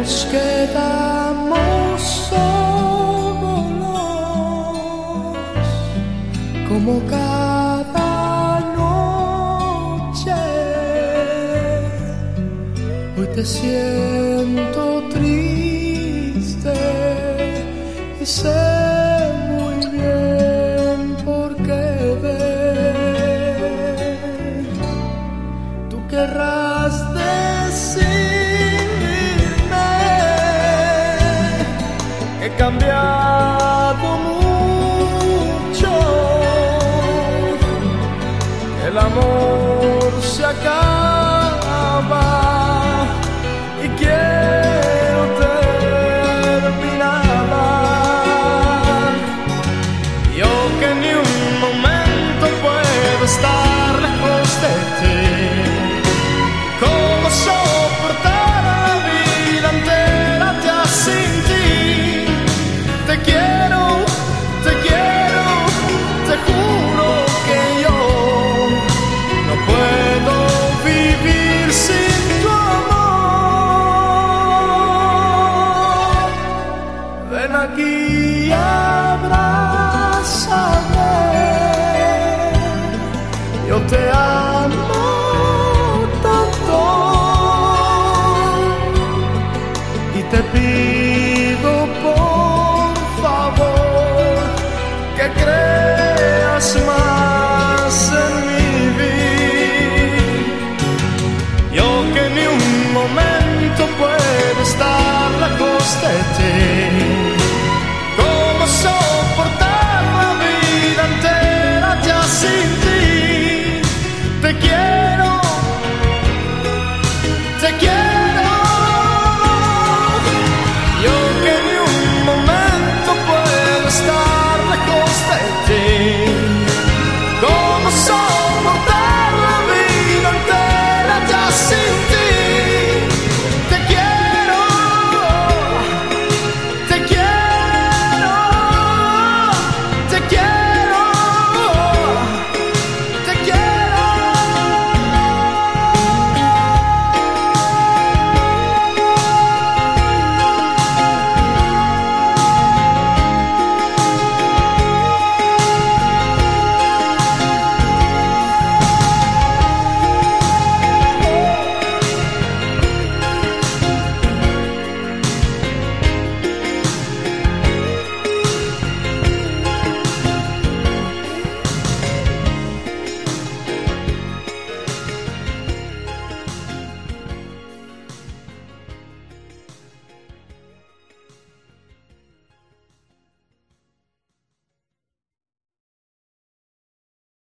nos quedamos solos como cada noche. Hoy te siento triste y sé. 改变。momento puede estar la costa de ti.